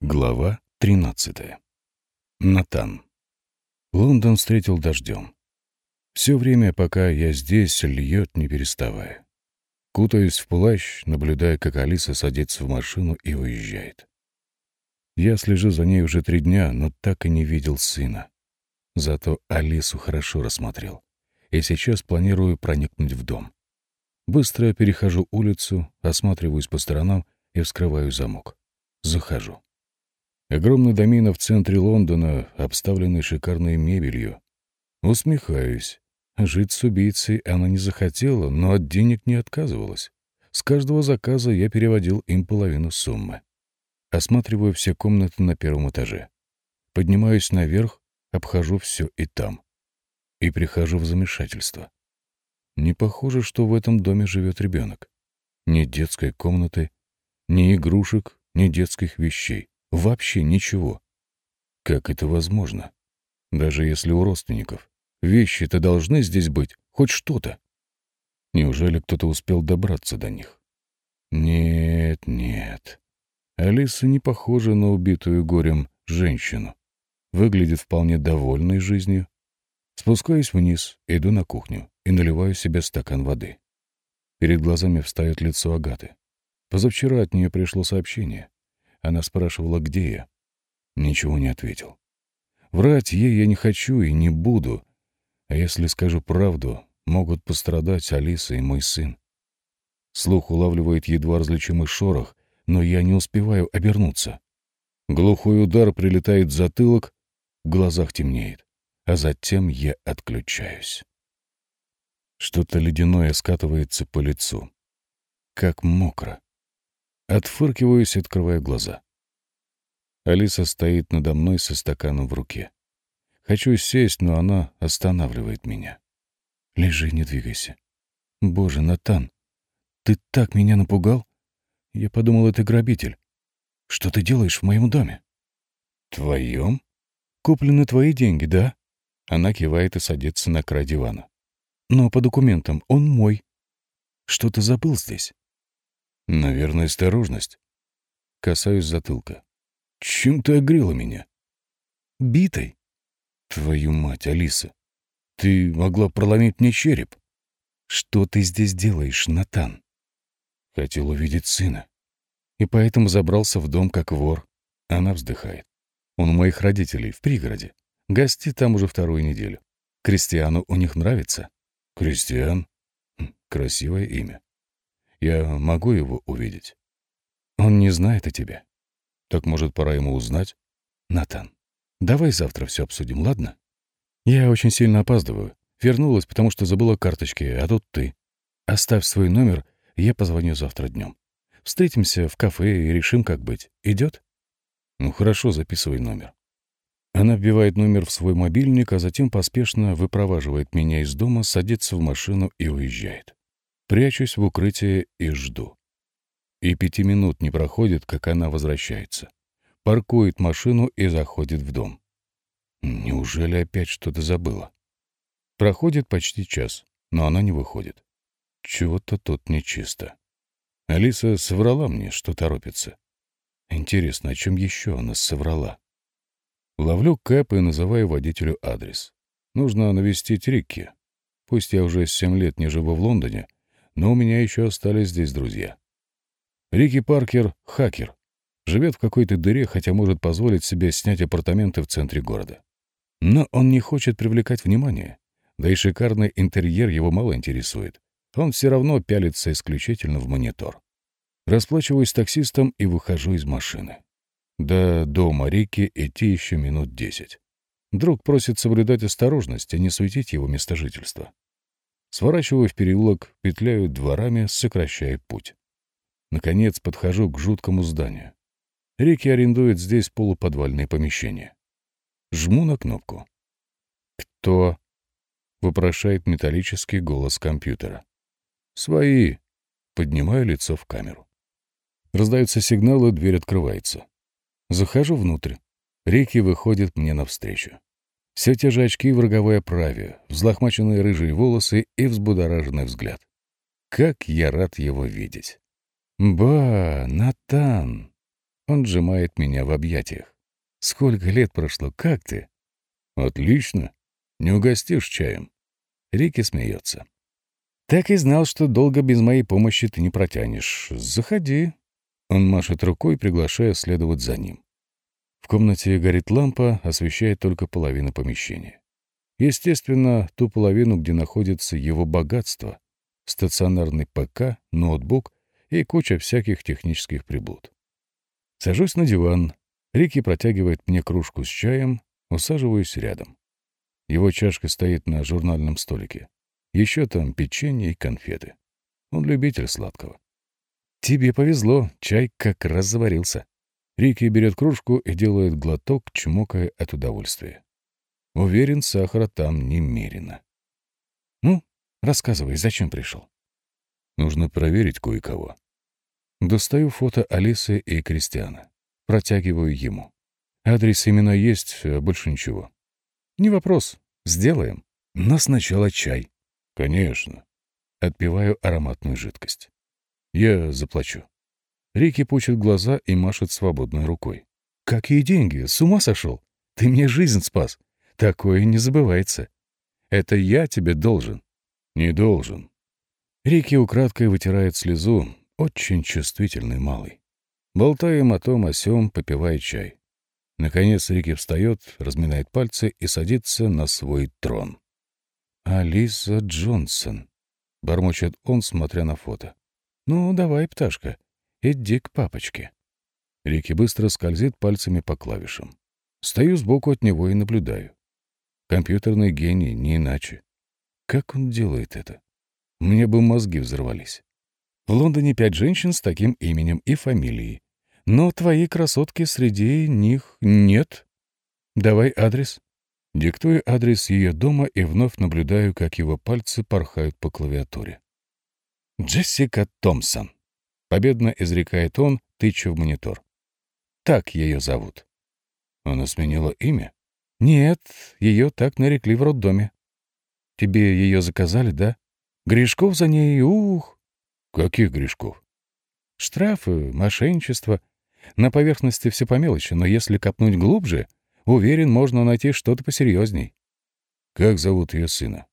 Глава 13. Натан. Лондон встретил дождем. Все время, пока я здесь, льет, не переставая. Кутаюсь в плащ, наблюдая, как Алиса садится в машину и уезжает. Я слежу за ней уже три дня, но так и не видел сына. Зато Алису хорошо рассмотрел. И сейчас планирую проникнуть в дом. Быстро перехожу улицу, осматриваюсь по сторонам и вскрываю замок. Захожу. Огромный домина в центре Лондона, обставленный шикарной мебелью. Усмехаюсь. Жить с убийцей она не захотела, но от денег не отказывалась. С каждого заказа я переводил им половину суммы. Осматриваю все комнаты на первом этаже. Поднимаюсь наверх, обхожу все и там. И прихожу в замешательство. Не похоже, что в этом доме живет ребенок. Ни детской комнаты, ни игрушек, ни детских вещей. Вообще ничего. Как это возможно? Даже если у родственников. Вещи-то должны здесь быть, хоть что-то. Неужели кто-то успел добраться до них? Нет, нет. Алиса не похожа на убитую горем женщину. Выглядит вполне довольной жизнью. Спускаюсь вниз, иду на кухню и наливаю себе стакан воды. Перед глазами встает лицо Агаты. Позавчера от нее пришло сообщение. Она спрашивала, где я. Ничего не ответил. Врать ей я не хочу и не буду. А если скажу правду, могут пострадать Алиса и мой сын. Слух улавливает едва различимый шорох, но я не успеваю обернуться. Глухой удар прилетает в затылок, в глазах темнеет, а затем я отключаюсь. Что-то ледяное скатывается по лицу. Как мокро. Отфыркиваюсь и открываю глаза. Алиса стоит надо мной со стаканом в руке. Хочу сесть, но она останавливает меня. Лежи, не двигайся. Боже, Натан, ты так меня напугал. Я подумал, это грабитель. Что ты делаешь в моем доме? Твоем? Куплены твои деньги, да? Она кивает и садится на край дивана. Но по документам он мой. Что ты забыл здесь? Наверное, осторожность. Касаюсь затылка. Чем ты огрела меня? Битой? Твою мать, Алиса. Ты могла проломить мне череп. Что ты здесь делаешь, Натан? Хотел увидеть сына. И поэтому забрался в дом как вор. Она вздыхает. Он у моих родителей, в пригороде. Гостит там уже вторую неделю. Кристиану у них нравится. Кристиан? Хм, красивое имя. Я могу его увидеть? Он не знает о тебе. Так, может, пора ему узнать? Натан, давай завтра все обсудим, ладно? Я очень сильно опаздываю. Вернулась, потому что забыла карточки, а тут ты. Оставь свой номер, я позвоню завтра днем. Встретимся в кафе и решим, как быть. Идет? Ну хорошо, записывай номер. Она вбивает номер в свой мобильник, а затем поспешно выпроваживает меня из дома, садится в машину и уезжает. Прячусь в укрытие и жду. И пяти минут не проходит, как она возвращается. Паркует машину и заходит в дом. Неужели опять что-то забыла? Проходит почти час, но она не выходит. Чего-то тут нечисто. Алиса соврала мне, что торопится. Интересно, о чем еще она соврала? Ловлю Кэп и называю водителю адрес. Нужно навестить Рикки. Пусть я уже семь лет не живу в Лондоне, но у меня еще остались здесь друзья. Рики Паркер — хакер. Живет в какой-то дыре, хотя может позволить себе снять апартаменты в центре города. Но он не хочет привлекать внимание. Да и шикарный интерьер его мало интересует. Он все равно пялится исключительно в монитор. Расплачиваюсь с таксистом и выхожу из машины. До дома Рики идти еще минут десять. Друг просит соблюдать осторожность, а не светить его место жительства. Сворачиваю в переулок, петляю дворами, сокращая путь. Наконец подхожу к жуткому зданию. Рики арендует здесь полуподвальное помещение. Жму на кнопку. «Кто?» — вопрошает металлический голос компьютера. «Свои!» — поднимаю лицо в камеру. Раздаются сигналы, дверь открывается. Захожу внутрь. Рики выходит мне навстречу. Все те же очки в роговой оправе, взлохмаченные рыжие волосы и взбудораженный взгляд. Как я рад его видеть. «Ба, Натан!» Он сжимает меня в объятиях. «Сколько лет прошло? Как ты?» «Отлично. Не угостишь чаем?» Рики смеется. «Так и знал, что долго без моей помощи ты не протянешь. Заходи». Он машет рукой, приглашая следовать за ним. В комнате горит лампа, освещает только половину помещения. Естественно, ту половину, где находится его богатство — стационарный ПК, ноутбук и куча всяких технических приблуд. Сажусь на диван. Рики протягивает мне кружку с чаем, усаживаюсь рядом. Его чашка стоит на журнальном столике. Еще там печенье и конфеты. Он любитель сладкого. «Тебе повезло, чай как раз заварился». Рики берет кружку и делает глоток, чмокая от удовольствия. Уверен, сахара там немерено. «Ну, рассказывай, зачем пришел?» «Нужно проверить кое-кого». Достаю фото Алисы и Кристиана. Протягиваю ему. Адрес именно есть, а больше ничего. «Не вопрос. Сделаем. Но сначала чай». «Конечно». Отпиваю ароматную жидкость. «Я заплачу». Рики пучит глаза и машет свободной рукой. «Какие деньги? С ума сошел? Ты мне жизнь спас. Такое не забывается. Это я тебе должен». «Не должен». Рики украдкой вытирает слезу, очень чувствительный малый. Болтаем о том, о сём, попивая чай. Наконец Рики встает, разминает пальцы и садится на свой трон. «Алиса Джонсон», — бормочет он, смотря на фото. «Ну, давай, пташка, иди к папочке». Рики быстро скользит пальцами по клавишам. Стою сбоку от него и наблюдаю. Компьютерный гений, не иначе. Как он делает это? Мне бы мозги взорвались. В Лондоне пять женщин с таким именем и фамилией. Но твоей красотки среди них нет. Давай адрес. Диктую адрес ее дома и вновь наблюдаю, как его пальцы порхают по клавиатуре. «Джессика Томпсон», — победно изрекает он, тыча в монитор. «Так ее зовут». Она сменила имя? «Нет, ее так нарекли в роддоме». «Тебе ее заказали, да? Гришков за ней, ух!» «Каких грешков?» «Штрафы, мошенничество. На поверхности все по мелочи, но если копнуть глубже, Уверен, можно найти что-то посерьезней. Как зовут ее сына?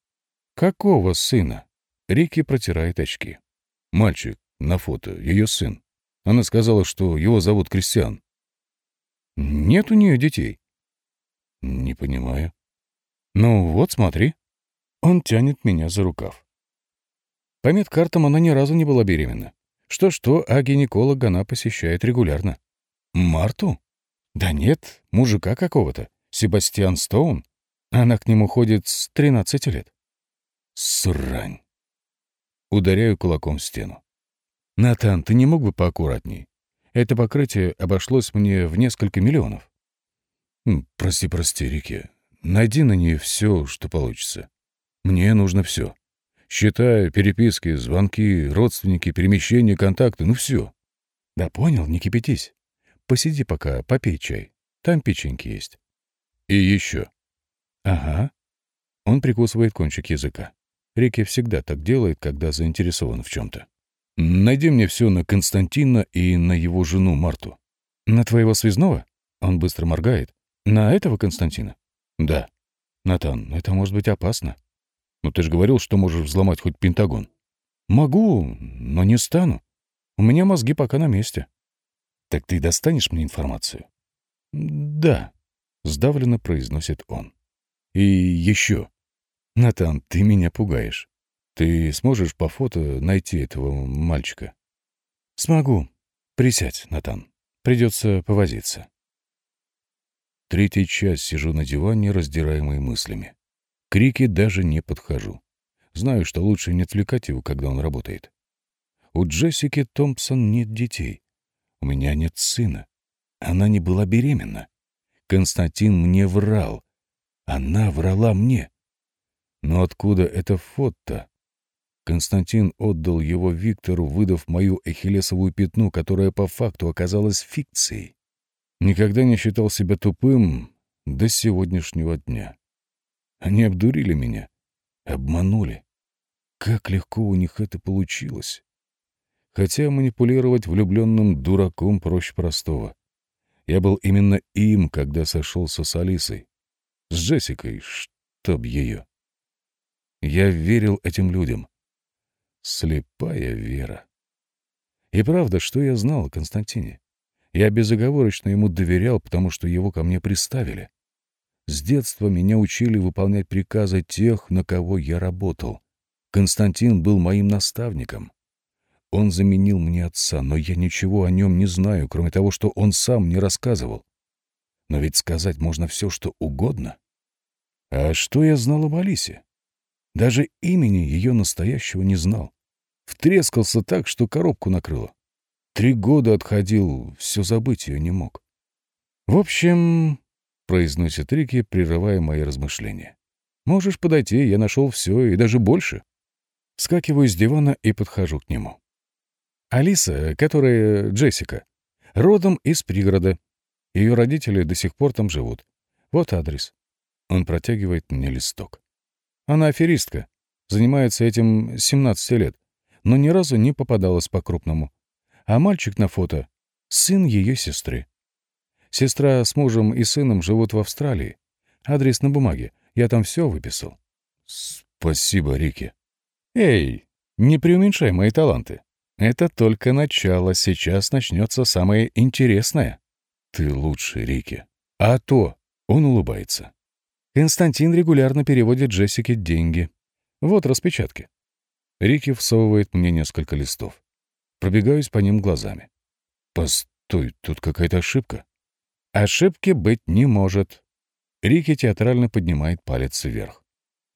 Какого сына? Рики протирает очки. Мальчик, на фото, ее сын. Она сказала, что его зовут Кристиан. Нет у нее детей. Не понимаю. Ну вот, смотри. Он тянет меня за рукав. По медкартам она ни разу не была беременна. Что-что, а гинеколог она посещает регулярно. Марту? Да нет, мужика какого-то. Себастьян Стоун. Она к нему ходит с 13 лет. Срань. Ударяю кулаком в стену. Натан, ты не мог бы поаккуратней? Это покрытие обошлось мне в несколько миллионов. Прости, прости, Рики. Найди на ней все, что получится. Мне нужно все. Счета, переписки, звонки, родственники, перемещения, контакты, ну все. Да понял, не кипятись. Посиди пока, попей чай. Там печеньки есть. И еще. Ага. Он прикусывает кончик языка. Рики всегда так делает, когда заинтересован в чем-то. Найди мне все на Константина и на его жену Марту. На твоего связного? Он быстро моргает. На этого Константина? Да. Натан, это может быть опасно. Но ты же говорил, что можешь взломать хоть Пентагон. Могу, но не стану. У меня мозги пока на месте. «Так ты достанешь мне информацию?» «Да», — сдавленно произносит он. «И еще. Натан, ты меня пугаешь. Ты сможешь по фото найти этого мальчика?» «Смогу. Присядь, Натан. Придется повозиться». Третий час сижу на диване, раздираемый мыслями. Крики даже не подхожу. Знаю, что лучше не отвлекать его, когда он работает. У Джессики Томпсон нет детей. У меня нет сына. Она не была беременна. Константин мне врал. Она врала мне. Но откуда это фото? Константин отдал его Виктору, выдав мою эхиллесовую пятну, которая по факту оказалась фикцией. Никогда не считал себя тупым до сегодняшнего дня. Они обдурили меня, обманули. Как легко у них это получилось. Хотя манипулировать влюбленным дураком проще простого. Я был именно им, когда сошелся с Алисой. С Джессикой, чтоб ее. Я верил этим людям. Слепая вера. И правда, что я знал о Константине? Я безоговорочно ему доверял, потому что его ко мне приставили. С детства меня учили выполнять приказы тех, на кого я работал. Константин был моим наставником. Он заменил мне отца, но я ничего о нем не знаю, кроме того, что он сам мне рассказывал. Но ведь сказать можно все, что угодно. А что я знал об Алисе? Даже имени ее настоящего не знал. Втрескался так, что коробку накрыло. Три года отходил, все забыть ее не мог. В общем, — произносит Рики, прерывая мои размышления. «Можешь подойти, я нашел все и даже больше». Скакиваю с дивана и подхожу к нему. Алиса, которая Джессика, родом из пригорода. Ее родители до сих пор там живут. Вот адрес. Он протягивает мне листок. Она аферистка, занимается этим 17 лет, но ни разу не попадалась по-крупному. А мальчик на фото — сын ее сестры. Сестра с мужем и сыном живут в Австралии. Адрес на бумаге. Я там все выписал. Спасибо, Рики. Эй, не преуменьшай мои таланты. Это только начало. Сейчас начнется самое интересное. Ты лучший, Рики. А то, он улыбается. Константин регулярно переводит Джессике деньги. Вот распечатки. Рики всовывает мне несколько листов. Пробегаюсь по ним глазами. Постой, тут какая-то ошибка. Ошибки быть не может. Рики театрально поднимает палец вверх.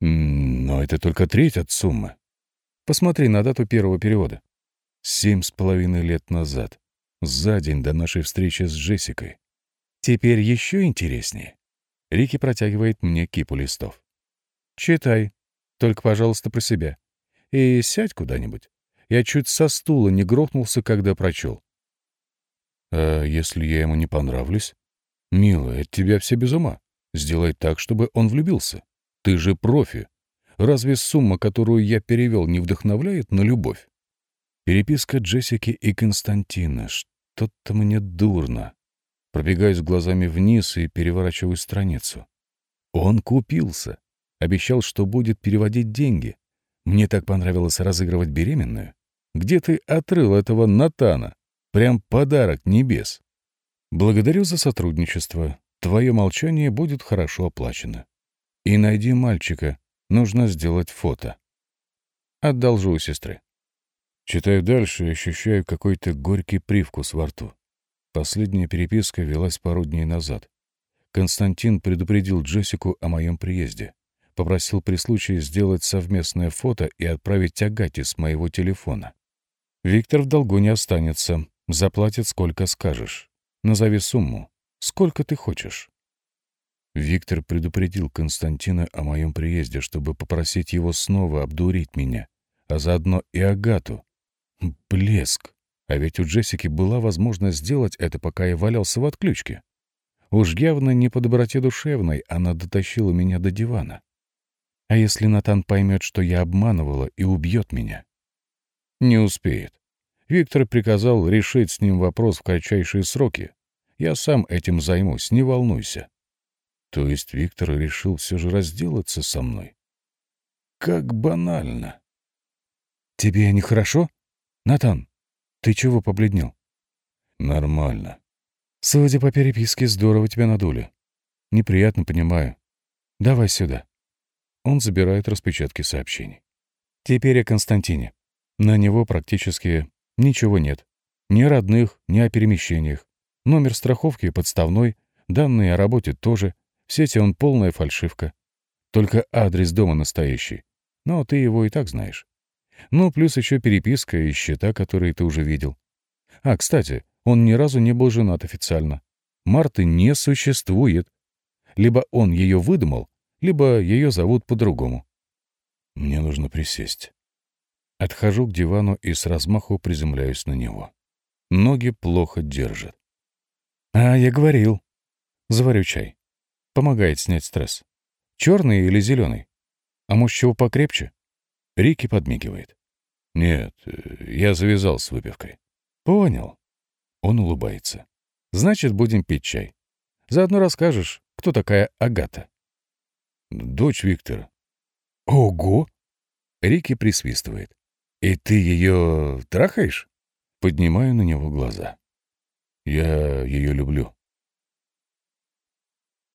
Но это только треть от суммы. Посмотри на дату первого перевода. Семь с половиной лет назад. За день до нашей встречи с Джессикой. Теперь еще интереснее. Рики протягивает мне кипу листов. Читай. Только, пожалуйста, про себя. И сядь куда-нибудь. Я чуть со стула не грохнулся, когда прочел. А если я ему не понравлюсь? «Милая, от тебя все без ума. Сделай так, чтобы он влюбился. Ты же профи. Разве сумма, которую я перевел, не вдохновляет на любовь?» Переписка Джессики и Константина. Что-то мне дурно. Пробегаюсь глазами вниз и переворачиваю страницу. Он купился. Обещал, что будет переводить деньги. Мне так понравилось разыгрывать беременную. Где ты отрыл этого Натана? Прям подарок небес. Благодарю за сотрудничество. Твое молчание будет хорошо оплачено. И найди мальчика. Нужно сделать фото. Одолжу у сестры. Читаю дальше и ощущаю какой-то горький привкус во рту. Последняя переписка велась пару дней назад. Константин предупредил Джессику о моем приезде. Попросил при случае сделать совместное фото и отправить Агате с моего телефона. Виктор в долгу не останется. Заплатит сколько скажешь. Назови сумму. Сколько ты хочешь?» Виктор предупредил Константина о моем приезде, чтобы попросить его снова обдурить меня, а заодно и Агату. Блеск! А ведь у Джессики была возможность сделать это, пока я валялся в отключке. Уж явно не по доброте душевной она дотащила меня до дивана. А если Натан поймет, что я обманывала и убьет меня? Не успеет. Виктор приказал решить с ним вопрос в кратчайшие сроки. Я сам этим займусь, не волнуйся. То есть Виктор решил все же разделаться со мной? Как банально. Тебе нехорошо? Натан, ты чего побледнел? Нормально. Судя по переписке, здорово тебя надули. Неприятно, понимаю. Давай сюда. Он забирает распечатки сообщений. Теперь о Константине. На него практически Ничего нет. Ни родных, ни о перемещениях. Номер страховки подставной, данные о работе тоже. В сети он полная фальшивка. Только адрес дома настоящий. Но ты его и так знаешь. Ну, плюс еще переписка и счета, которые ты уже видел. А, кстати, он ни разу не был женат официально. Марты не существует. Либо он ее выдумал, либо ее зовут по-другому. Мне нужно присесть. Отхожу к дивану и с размаху приземляюсь на него. Ноги плохо держат. А, я говорил. Заварю чай. Помогает снять стресс. Черный или зеленый? А может, чего покрепче? Рики подмигивает. Нет, я завязал с выпивкой. Понял. Он улыбается. Значит, будем пить чай. Заодно расскажешь, кто такая Агата. Дочь Виктора. Ого! Рики присвистывает. И ты ее трахаешь? Поднимаю на него глаза. Я ее люблю.